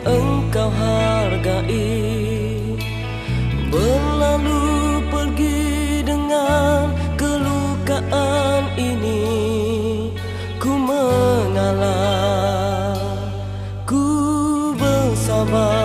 engkau hargai. Berlalu pergi dengan kelukaan ini Ku mengalah, ku bersabar